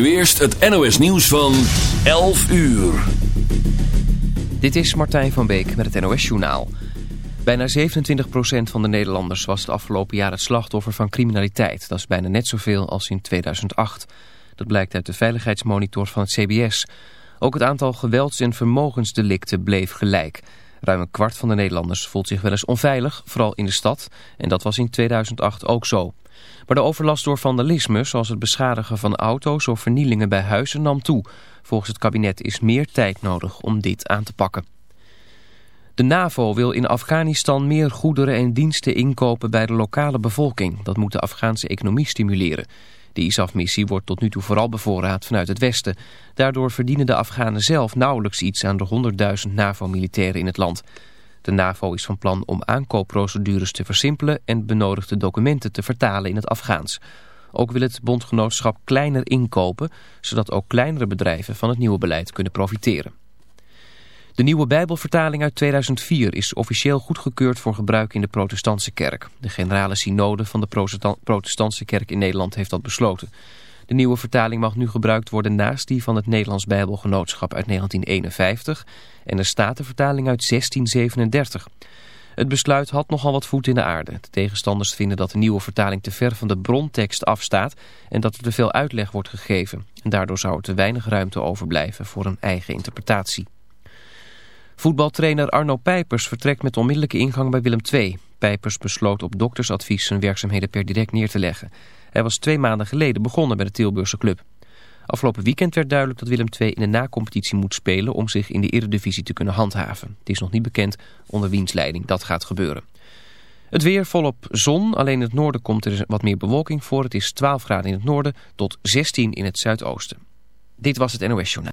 nu eerst het NOS nieuws van 11 uur. Dit is Martijn van Beek met het NOS Journaal. Bijna 27% van de Nederlanders was het afgelopen jaar het slachtoffer van criminaliteit. Dat is bijna net zoveel als in 2008. Dat blijkt uit de veiligheidsmonitor van het CBS. Ook het aantal gewelds- en vermogensdelicten bleef gelijk. Ruim een kwart van de Nederlanders voelt zich wel eens onveilig, vooral in de stad. En dat was in 2008 ook zo. Maar de overlast door vandalisme, zoals het beschadigen van auto's of vernielingen bij huizen, nam toe. Volgens het kabinet is meer tijd nodig om dit aan te pakken. De NAVO wil in Afghanistan meer goederen en diensten inkopen bij de lokale bevolking. Dat moet de Afghaanse economie stimuleren. De ISAF-missie wordt tot nu toe vooral bevoorraad vanuit het Westen. Daardoor verdienen de Afghanen zelf nauwelijks iets aan de 100.000 NAVO-militairen in het land. De NAVO is van plan om aankoopprocedures te versimpelen en benodigde documenten te vertalen in het Afghaans. Ook wil het bondgenootschap kleiner inkopen, zodat ook kleinere bedrijven van het nieuwe beleid kunnen profiteren. De nieuwe Bijbelvertaling uit 2004 is officieel goedgekeurd voor gebruik in de protestantse kerk. De generale synode van de protestantse kerk in Nederland heeft dat besloten. De nieuwe vertaling mag nu gebruikt worden naast die van het Nederlands Bijbelgenootschap uit 1951 en de Statenvertaling uit 1637. Het besluit had nogal wat voet in de aarde. De tegenstanders vinden dat de nieuwe vertaling te ver van de brontekst afstaat en dat er te veel uitleg wordt gegeven. En daardoor zou er te weinig ruimte overblijven voor een eigen interpretatie. Voetbaltrainer Arno Pijpers vertrekt met onmiddellijke ingang bij Willem II. Pijpers besloot op doktersadvies zijn werkzaamheden per direct neer te leggen. Hij was twee maanden geleden begonnen bij de Tilburgse club. Afgelopen weekend werd duidelijk dat Willem II in de na-competitie moet spelen om zich in de eredivisie te kunnen handhaven. Het is nog niet bekend onder wiens leiding dat gaat gebeuren. Het weer volop zon, alleen in het noorden komt er wat meer bewolking voor. Het is 12 graden in het noorden tot 16 in het zuidoosten. Dit was het NOS Journaal.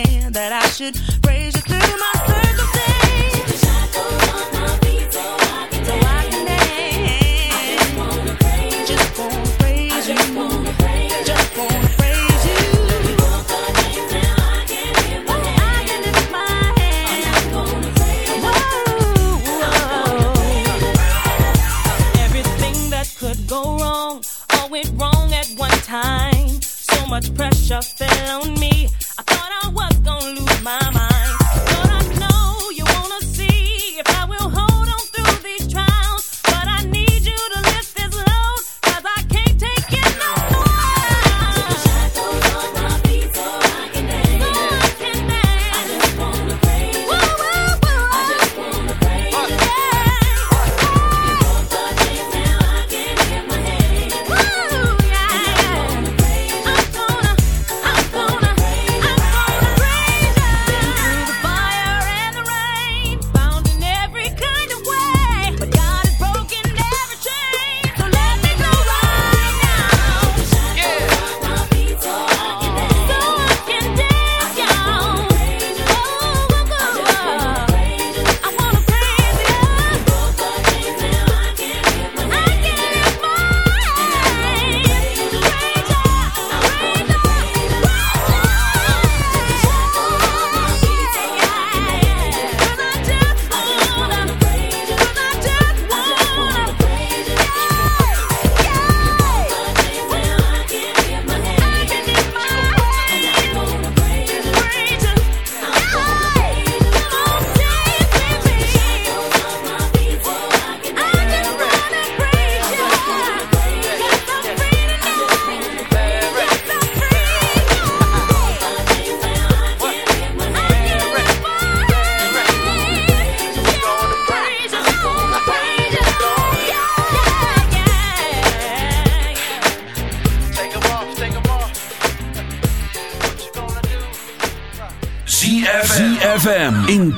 that I should praise you through my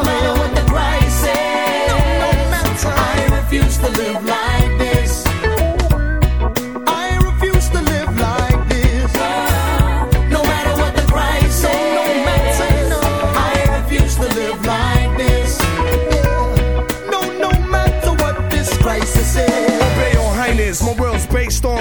No matter what the price is, I refuse to live like this.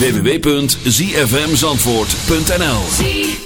www.zfmzandvoort.nl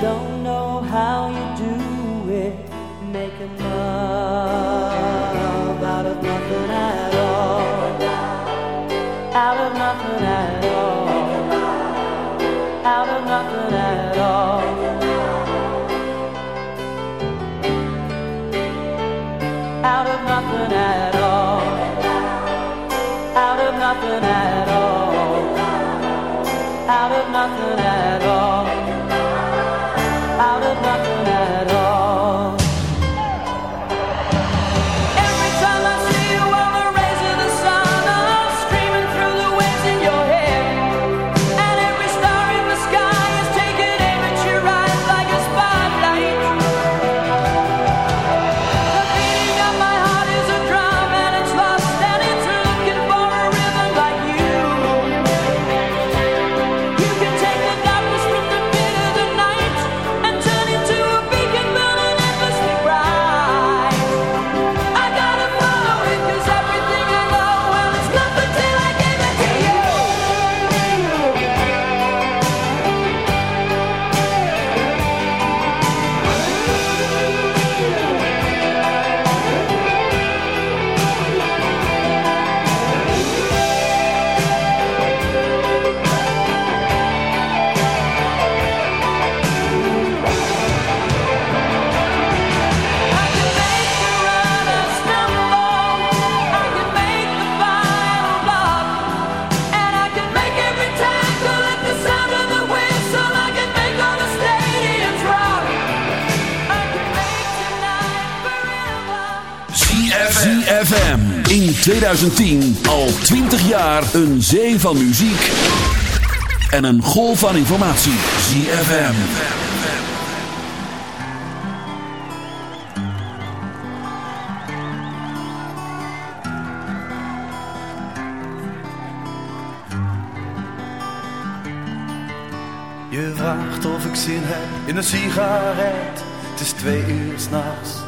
don't know how you do it, Make making love ZFM. In 2010 al 20 jaar een zee van muziek en een golf van informatie. ZFM. Je vraagt of ik zin heb in een sigaret. Het is twee uur s'nachts.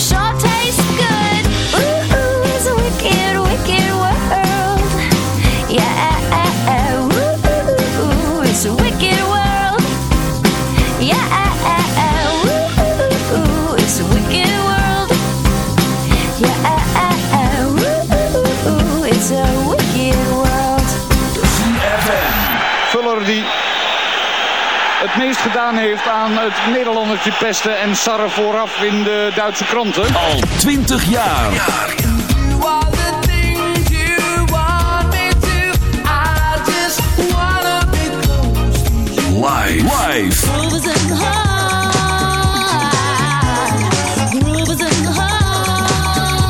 show aan het Nederlandertje pesten en sarre vooraf in de Duitse kranten. Al 20 jaar. Wife.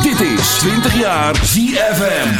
Dit is 20 jaar ZFM.